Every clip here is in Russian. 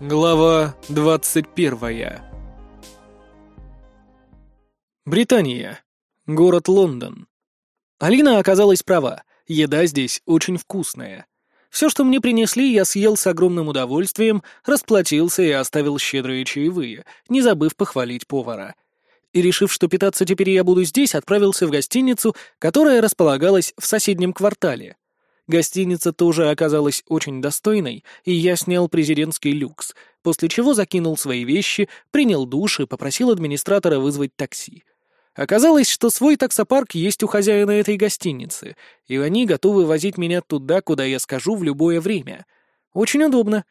Глава 21. Британия. Город Лондон. Алина оказалась права. Еда здесь очень вкусная. Все, что мне принесли, я съел с огромным удовольствием, расплатился и оставил щедрые чаевые, не забыв похвалить повара. И решив, что питаться теперь я буду здесь, отправился в гостиницу, которая располагалась в соседнем квартале. Гостиница тоже оказалась очень достойной, и я снял президентский люкс, после чего закинул свои вещи, принял душ и попросил администратора вызвать такси. Оказалось, что свой таксопарк есть у хозяина этой гостиницы, и они готовы возить меня туда, куда я скажу в любое время. Очень удобно.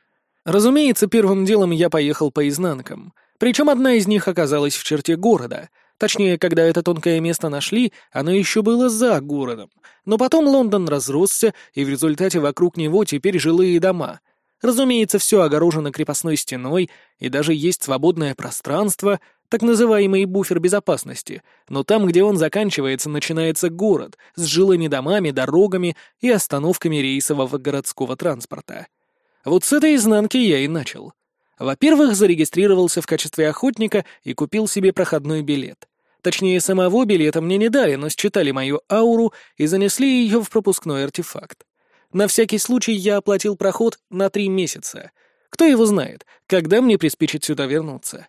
Разумеется, первым делом я поехал по изнанкам. Причем одна из них оказалась в черте города — Точнее, когда это тонкое место нашли, оно еще было за городом. Но потом Лондон разросся, и в результате вокруг него теперь жилые дома. Разумеется, все огорожено крепостной стеной, и даже есть свободное пространство, так называемый буфер безопасности, но там, где он заканчивается, начинается город с жилыми домами, дорогами и остановками рейсового городского транспорта. Вот с этой изнанки я и начал. Во-первых, зарегистрировался в качестве охотника и купил себе проходной билет. Точнее, самого билета мне не дали, но считали мою ауру и занесли ее в пропускной артефакт. На всякий случай я оплатил проход на три месяца. Кто его знает, когда мне приспичит сюда вернуться.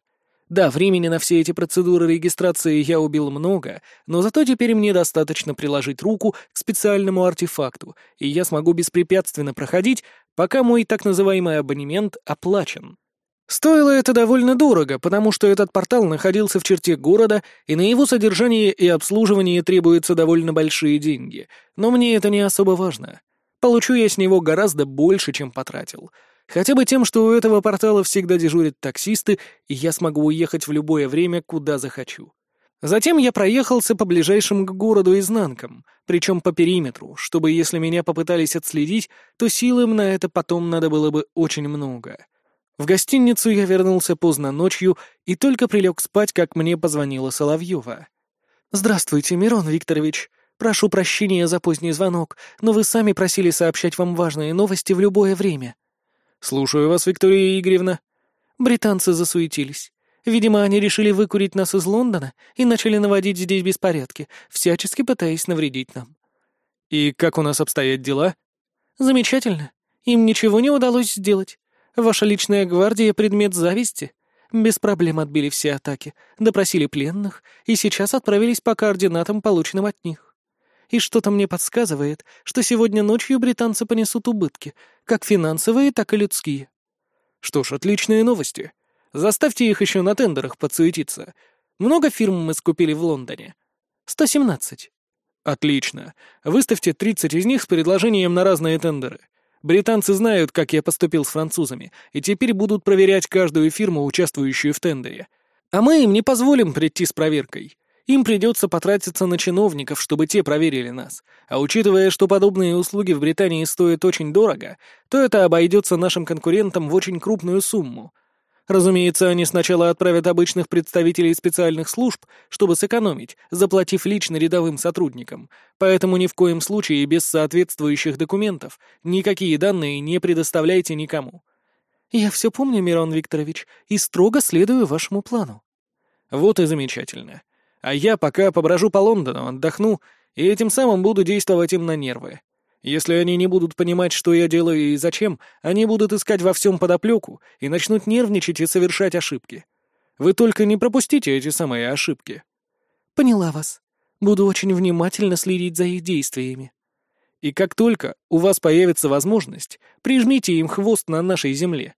Да, времени на все эти процедуры регистрации я убил много, но зато теперь мне достаточно приложить руку к специальному артефакту, и я смогу беспрепятственно проходить, пока мой так называемый абонемент оплачен. Стоило это довольно дорого, потому что этот портал находился в черте города, и на его содержание и обслуживание требуются довольно большие деньги. Но мне это не особо важно. Получу я с него гораздо больше, чем потратил. Хотя бы тем, что у этого портала всегда дежурят таксисты, и я смогу уехать в любое время, куда захочу. Затем я проехался по ближайшим к городу изнанкам, причем по периметру, чтобы если меня попытались отследить, то сил им на это потом надо было бы очень много. В гостиницу я вернулся поздно ночью и только прилег спать, как мне позвонила Соловьева. «Здравствуйте, Мирон Викторович. Прошу прощения за поздний звонок, но вы сами просили сообщать вам важные новости в любое время». «Слушаю вас, Виктория Игоревна». Британцы засуетились. Видимо, они решили выкурить нас из Лондона и начали наводить здесь беспорядки, всячески пытаясь навредить нам. «И как у нас обстоят дела?» «Замечательно. Им ничего не удалось сделать. Ваша личная гвардия — предмет зависти. Без проблем отбили все атаки, допросили пленных и сейчас отправились по координатам, полученным от них. И что-то мне подсказывает, что сегодня ночью британцы понесут убытки, как финансовые, так и людские. Что ж, отличные новости. Заставьте их еще на тендерах подсуетиться. Много фирм мы скупили в Лондоне? 117. Отлично. Выставьте 30 из них с предложением на разные тендеры. Британцы знают, как я поступил с французами, и теперь будут проверять каждую фирму, участвующую в тендере. А мы им не позволим прийти с проверкой. Им придется потратиться на чиновников, чтобы те проверили нас. А учитывая, что подобные услуги в Британии стоят очень дорого, то это обойдется нашим конкурентам в очень крупную сумму — Разумеется, они сначала отправят обычных представителей специальных служб, чтобы сэкономить, заплатив лично рядовым сотрудникам, поэтому ни в коем случае без соответствующих документов никакие данные не предоставляйте никому. Я все помню, Мирон Викторович, и строго следую вашему плану. Вот и замечательно. А я пока поброжу по Лондону, отдохну, и этим самым буду действовать им на нервы. Если они не будут понимать, что я делаю и зачем, они будут искать во всем подоплеку и начнут нервничать и совершать ошибки. Вы только не пропустите эти самые ошибки. Поняла вас. Буду очень внимательно следить за их действиями. И как только у вас появится возможность, прижмите им хвост на нашей земле.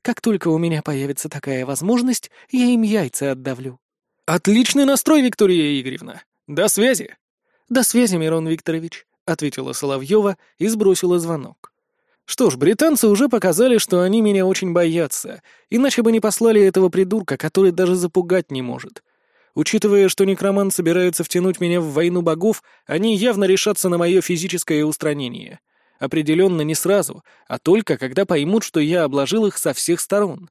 Как только у меня появится такая возможность, я им яйца отдавлю. Отличный настрой, Виктория Игоревна. До связи. До связи, Мирон Викторович. — ответила Соловьева и сбросила звонок. «Что ж, британцы уже показали, что они меня очень боятся, иначе бы не послали этого придурка, который даже запугать не может. Учитывая, что некромант собирается втянуть меня в войну богов, они явно решатся на мое физическое устранение. Определенно не сразу, а только когда поймут, что я обложил их со всех сторон.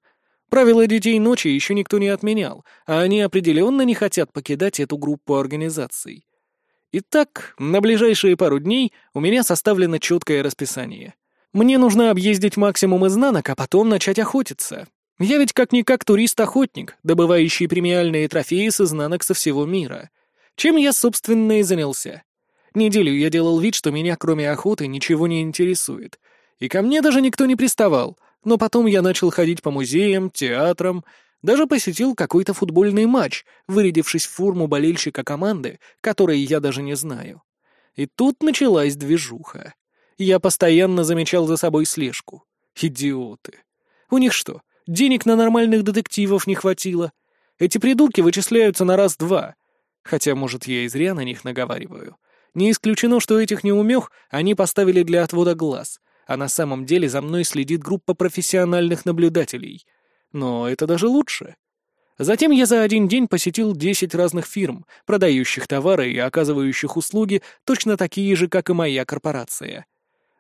Правила детей ночи еще никто не отменял, а они определенно не хотят покидать эту группу организаций. Итак, на ближайшие пару дней у меня составлено четкое расписание. Мне нужно объездить максимум изнанок, а потом начать охотиться. Я ведь как-никак турист-охотник, добывающий премиальные трофеи с изнанок со всего мира. Чем я, собственно, и занялся. Неделю я делал вид, что меня, кроме охоты, ничего не интересует. И ко мне даже никто не приставал, но потом я начал ходить по музеям, театрам, даже посетил какой-то футбольный матч, вырядившись в форму болельщика команды, которой я даже не знаю. И тут началась движуха. Я постоянно замечал за собой слежку. Идиоты. У них что, денег на нормальных детективов не хватило? Эти придурки вычисляются на раз-два. Хотя, может, я и зря на них наговариваю. Не исключено, что этих неумех они поставили для отвода глаз, а на самом деле за мной следит группа профессиональных наблюдателей. Но это даже лучше. Затем я за один день посетил 10 разных фирм, продающих товары и оказывающих услуги точно такие же, как и моя корпорация.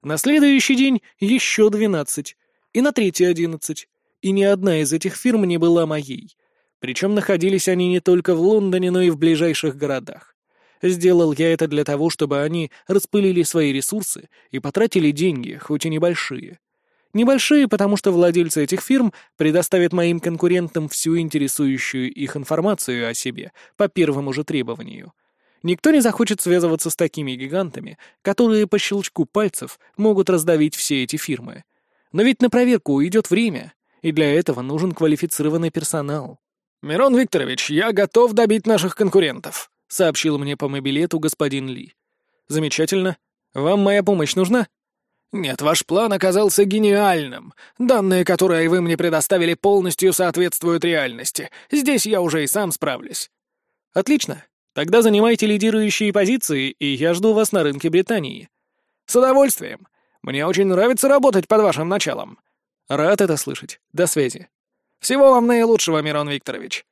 На следующий день еще 12, и на третий 11, и ни одна из этих фирм не была моей. Причем находились они не только в Лондоне, но и в ближайших городах. Сделал я это для того, чтобы они распылили свои ресурсы и потратили деньги, хоть и небольшие. Небольшие, потому что владельцы этих фирм предоставят моим конкурентам всю интересующую их информацию о себе по первому же требованию. Никто не захочет связываться с такими гигантами, которые по щелчку пальцев могут раздавить все эти фирмы. Но ведь на проверку уйдет время, и для этого нужен квалифицированный персонал. «Мирон Викторович, я готов добить наших конкурентов», — сообщил мне по мобилету господин Ли. «Замечательно. Вам моя помощь нужна?» «Нет, ваш план оказался гениальным. Данные, которые вы мне предоставили, полностью соответствуют реальности. Здесь я уже и сам справлюсь». «Отлично. Тогда занимайте лидирующие позиции, и я жду вас на рынке Британии». «С удовольствием. Мне очень нравится работать под вашим началом». «Рад это слышать. До связи». «Всего вам наилучшего, Мирон Викторович».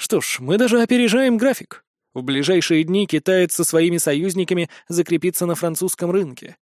Что ж, мы даже опережаем график. В ближайшие дни китаец со своими союзниками закрепится на французском рынке.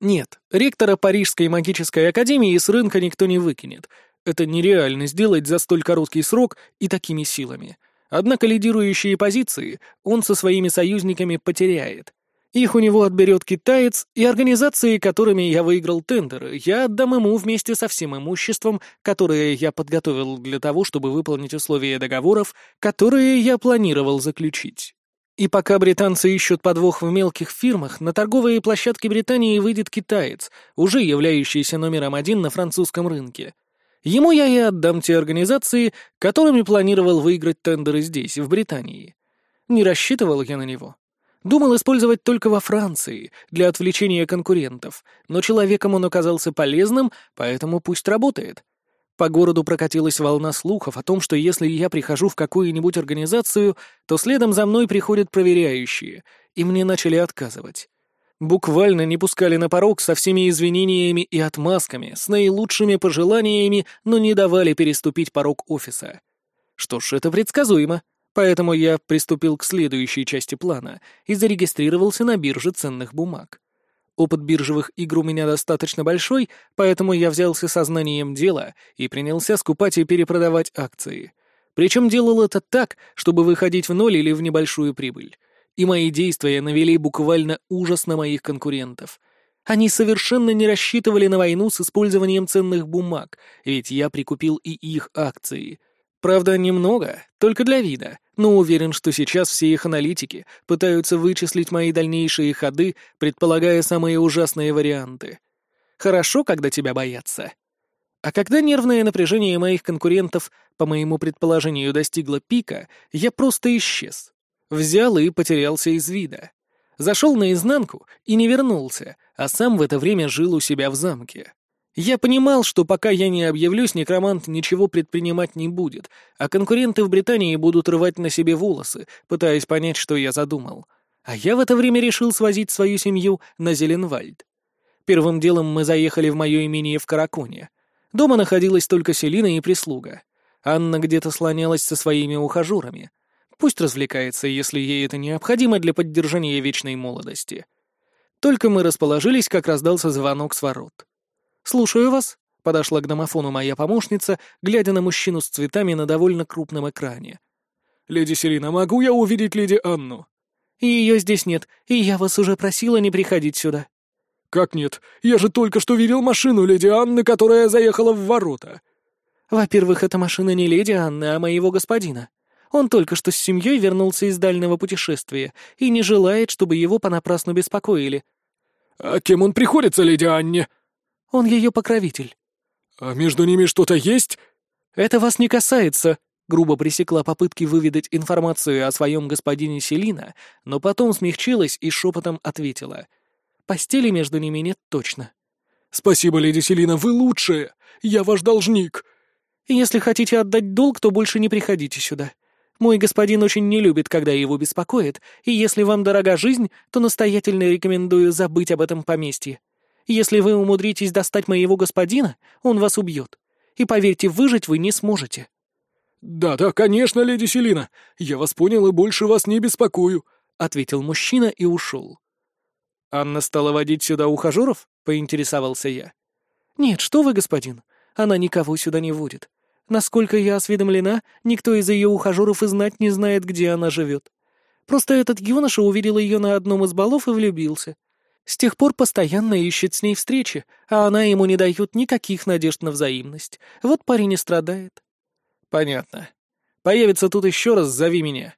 Нет, ректора Парижской магической академии с рынка никто не выкинет. Это нереально сделать за столь короткий срок и такими силами. Однако лидирующие позиции он со своими союзниками потеряет. Их у него отберет китаец, и организации, которыми я выиграл тендеры, я отдам ему вместе со всем имуществом, которое я подготовил для того, чтобы выполнить условия договоров, которые я планировал заключить. И пока британцы ищут подвох в мелких фирмах, на торговые площадки Британии выйдет китаец, уже являющийся номером один на французском рынке. Ему я и отдам те организации, которыми планировал выиграть тендеры здесь, в Британии. Не рассчитывал я на него. Думал использовать только во Франции, для отвлечения конкурентов, но человеком он оказался полезным, поэтому пусть работает. По городу прокатилась волна слухов о том, что если я прихожу в какую-нибудь организацию, то следом за мной приходят проверяющие, и мне начали отказывать. Буквально не пускали на порог со всеми извинениями и отмазками, с наилучшими пожеланиями, но не давали переступить порог офиса. Что ж, это предсказуемо, поэтому я приступил к следующей части плана и зарегистрировался на бирже ценных бумаг. Опыт биржевых игр у меня достаточно большой, поэтому я взялся сознанием дела и принялся скупать и перепродавать акции. Причем делал это так, чтобы выходить в ноль или в небольшую прибыль. И мои действия навели буквально ужас на моих конкурентов. Они совершенно не рассчитывали на войну с использованием ценных бумаг, ведь я прикупил и их акции — Правда, немного, только для вида, но уверен, что сейчас все их аналитики пытаются вычислить мои дальнейшие ходы, предполагая самые ужасные варианты. Хорошо, когда тебя боятся. А когда нервное напряжение моих конкурентов, по моему предположению, достигло пика, я просто исчез. Взял и потерялся из вида. Зашел наизнанку и не вернулся, а сам в это время жил у себя в замке. Я понимал, что пока я не объявлюсь, некромант ничего предпринимать не будет, а конкуренты в Британии будут рвать на себе волосы, пытаясь понять, что я задумал. А я в это время решил свозить свою семью на Зеленвальд. Первым делом мы заехали в мое имение в Караконе. Дома находилась только Селина и прислуга. Анна где-то слонялась со своими ухажерами. Пусть развлекается, если ей это необходимо для поддержания вечной молодости. Только мы расположились, как раздался звонок с ворот. «Слушаю вас», — подошла к домофону моя помощница, глядя на мужчину с цветами на довольно крупном экране. «Леди Селина, могу я увидеть леди Анну?» «Ее здесь нет, и я вас уже просила не приходить сюда». «Как нет? Я же только что видел машину леди Анны, которая заехала в ворота». «Во-первых, это машина не леди Анны, а моего господина. Он только что с семьей вернулся из дальнего путешествия и не желает, чтобы его понапрасну беспокоили». «А кем он приходится, леди Анне?» «Он ее покровитель». «А между ними что-то есть?» «Это вас не касается», — грубо пресекла попытки выведать информацию о своем господине Селина, но потом смягчилась и шепотом ответила. «Постели между ними нет точно». «Спасибо, леди Селина, вы лучшая! Я ваш должник!» «Если хотите отдать долг, то больше не приходите сюда. Мой господин очень не любит, когда его беспокоят, и если вам дорога жизнь, то настоятельно рекомендую забыть об этом поместье. Если вы умудритесь достать моего господина, он вас убьет. И поверьте, выжить вы не сможете». «Да-да, конечно, леди Селина. Я вас понял и больше вас не беспокою», — ответил мужчина и ушел. «Анна стала водить сюда ухажеров?» — поинтересовался я. «Нет, что вы, господин. Она никого сюда не водит. Насколько я осведомлена, никто из ее ухажеров и знать не знает, где она живет. Просто этот юноша увидел ее на одном из балов и влюбился. С тех пор постоянно ищет с ней встречи, а она ему не дает никаких надежд на взаимность. Вот парень и страдает. Понятно. Появится тут еще раз, зови меня.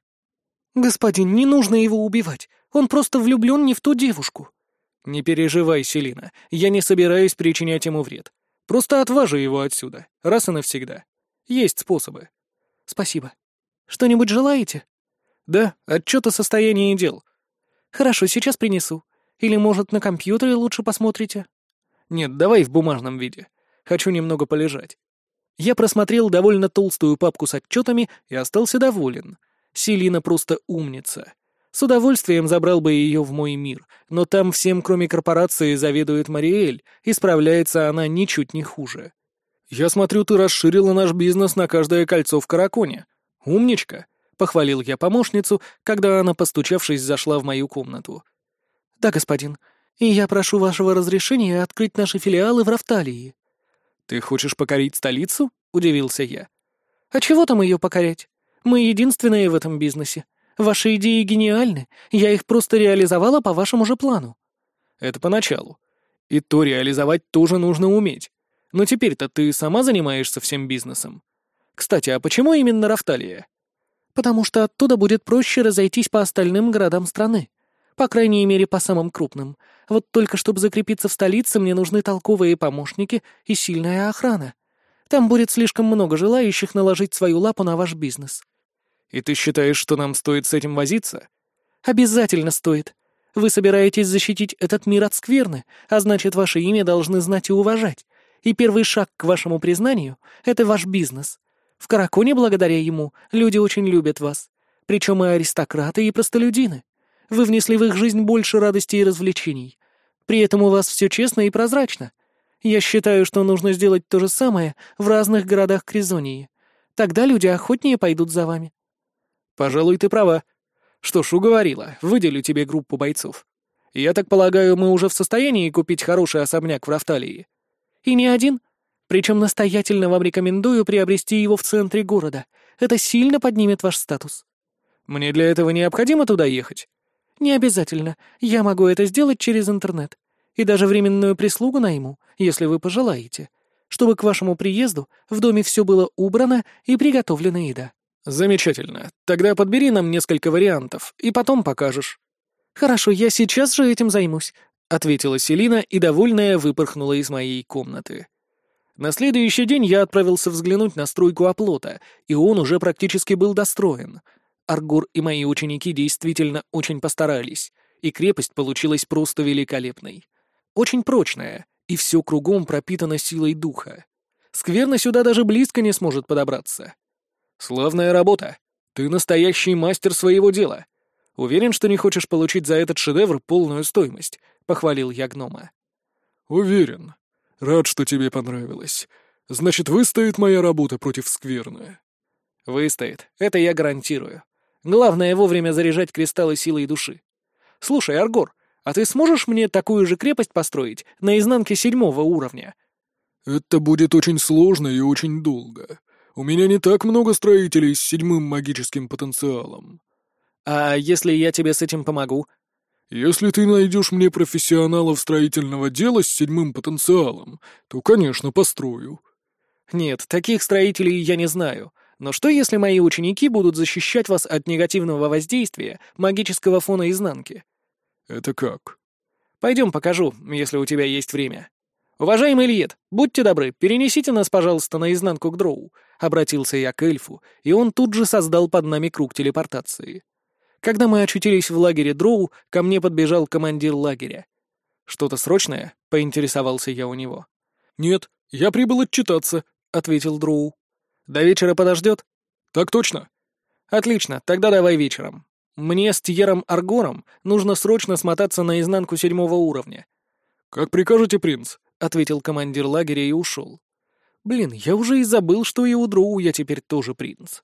Господин, не нужно его убивать. Он просто влюблен не в ту девушку. Не переживай, Селина. Я не собираюсь причинять ему вред. Просто отважу его отсюда, раз и навсегда. Есть способы. Спасибо. Что-нибудь желаете? Да, отчет о состоянии дел. Хорошо, сейчас принесу. Или, может, на компьютере лучше посмотрите? Нет, давай в бумажном виде. Хочу немного полежать. Я просмотрел довольно толстую папку с отчетами и остался доволен. Селина просто умница. С удовольствием забрал бы ее в мой мир, но там всем, кроме корпорации, заведует Мариэль, и справляется она ничуть не хуже. «Я смотрю, ты расширила наш бизнес на каждое кольцо в Караконе. Умничка!» — похвалил я помощницу, когда она, постучавшись, зашла в мою комнату. «Да, господин, и я прошу вашего разрешения открыть наши филиалы в Рафталии». «Ты хочешь покорить столицу?» — удивился я. «А чего там ее покорять? Мы единственные в этом бизнесе. Ваши идеи гениальны, я их просто реализовала по вашему же плану». «Это поначалу. И то реализовать тоже нужно уметь. Но теперь-то ты сама занимаешься всем бизнесом. Кстати, а почему именно Рафталия? Потому что оттуда будет проще разойтись по остальным городам страны. По крайней мере, по самым крупным. Вот только чтобы закрепиться в столице, мне нужны толковые помощники и сильная охрана. Там будет слишком много желающих наложить свою лапу на ваш бизнес. И ты считаешь, что нам стоит с этим возиться? Обязательно стоит. Вы собираетесь защитить этот мир от скверны, а значит, ваше имя должны знать и уважать. И первый шаг к вашему признанию — это ваш бизнес. В Караконе, благодаря ему, люди очень любят вас. Причем и аристократы, и простолюдины. Вы внесли в их жизнь больше радости и развлечений. При этом у вас все честно и прозрачно. Я считаю, что нужно сделать то же самое в разных городах Кризонии. Тогда люди охотнее пойдут за вами. Пожалуй, ты права. Что ж, уговорила, выделю тебе группу бойцов. Я так полагаю, мы уже в состоянии купить хороший особняк в Рафталии. И не один. Причем настоятельно вам рекомендую приобрести его в центре города. Это сильно поднимет ваш статус. Мне для этого необходимо туда ехать? Не обязательно. Я могу это сделать через интернет. И даже временную прислугу найму, если вы пожелаете. Чтобы к вашему приезду в доме все было убрано и приготовлена еда. Замечательно. Тогда подбери нам несколько вариантов, и потом покажешь. Хорошо, я сейчас же этим займусь ответила Селина и, довольная, выпорхнула из моей комнаты. На следующий день я отправился взглянуть на стройку оплота, и он уже практически был достроен. Аргур и мои ученики действительно очень постарались, и крепость получилась просто великолепной. Очень прочная, и все кругом пропитано силой духа. Скверно сюда даже близко не сможет подобраться. Славная работа. Ты настоящий мастер своего дела. Уверен, что не хочешь получить за этот шедевр полную стоимость, — похвалил я гнома. «Уверен. Рад, что тебе понравилось. Значит, выстоит моя работа против скверны?» «Выстоит. Это я гарантирую. Главное вовремя заряжать кристаллы силой души. Слушай, Аргор, а ты сможешь мне такую же крепость построить на изнанке седьмого уровня?» «Это будет очень сложно и очень долго. У меня не так много строителей с седьмым магическим потенциалом». «А если я тебе с этим помогу?» «Если ты найдешь мне профессионалов строительного дела с седьмым потенциалом, то, конечно, построю». «Нет, таких строителей я не знаю. Но что, если мои ученики будут защищать вас от негативного воздействия магического фона изнанки?» «Это как?» «Пойдем покажу, если у тебя есть время». «Уважаемый Ильет, будьте добры, перенесите нас, пожалуйста, наизнанку к дроу», — обратился я к эльфу, и он тут же создал под нами круг телепортации. Когда мы очутились в лагере дроу, ко мне подбежал командир лагеря. «Что-то срочное?» — поинтересовался я у него. «Нет, я прибыл отчитаться», — ответил дроу. «До вечера подождет?» «Так точно». «Отлично, тогда давай вечером. Мне с Тьером Аргором нужно срочно смотаться на изнанку седьмого уровня». «Как прикажете, принц», ответил командир лагеря и ушел. Блин, я уже и забыл, что и у Дроу я теперь тоже принц.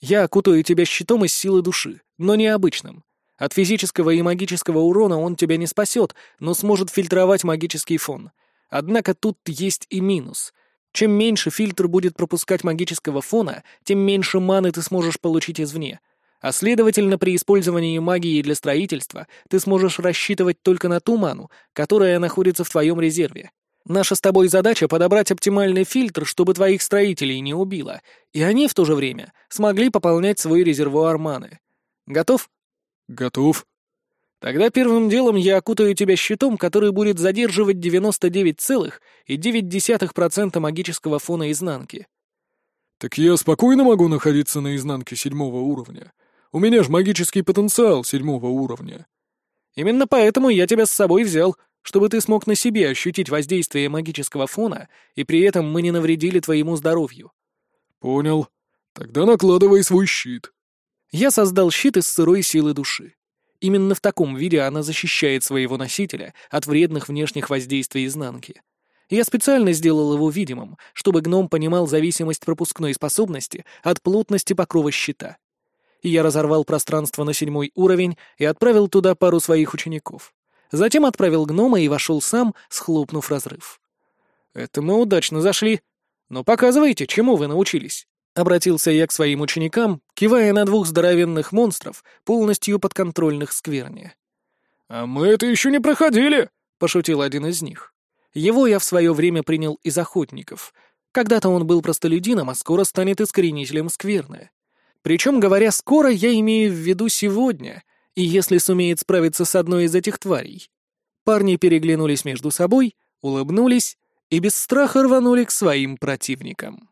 Я окутаю тебя щитом из силы души, но необычным. От физического и магического урона он тебя не спасет, но сможет фильтровать магический фон. Однако тут есть и минус. Чем меньше фильтр будет пропускать магического фона, тем меньше маны ты сможешь получить извне — а следовательно, при использовании магии для строительства ты сможешь рассчитывать только на ту ману, которая находится в твоем резерве. Наша с тобой задача — подобрать оптимальный фильтр, чтобы твоих строителей не убило, и они в то же время смогли пополнять свой резервуар маны. Готов? Готов. Тогда первым делом я окутаю тебя щитом, который будет задерживать 99,9% магического фона изнанки. Так я спокойно могу находиться на изнанке седьмого уровня. У меня ж магический потенциал седьмого уровня. Именно поэтому я тебя с собой взял, чтобы ты смог на себе ощутить воздействие магического фона, и при этом мы не навредили твоему здоровью. Понял. Тогда накладывай свой щит. Я создал щит из сырой силы души. Именно в таком виде она защищает своего носителя от вредных внешних воздействий изнанки. Я специально сделал его видимым, чтобы гном понимал зависимость пропускной способности от плотности покрова щита я разорвал пространство на седьмой уровень и отправил туда пару своих учеников. Затем отправил гнома и вошел сам, схлопнув разрыв. «Это мы удачно зашли. Но показывайте, чему вы научились?» Обратился я к своим ученикам, кивая на двух здоровенных монстров, полностью подконтрольных скверне. «А мы это еще не проходили!» — пошутил один из них. Его я в свое время принял из охотников. Когда-то он был простолюдином, а скоро станет искоренителем скверны. Причем, говоря «скоро», я имею в виду сегодня, и если сумеет справиться с одной из этих тварей. Парни переглянулись между собой, улыбнулись и без страха рванули к своим противникам.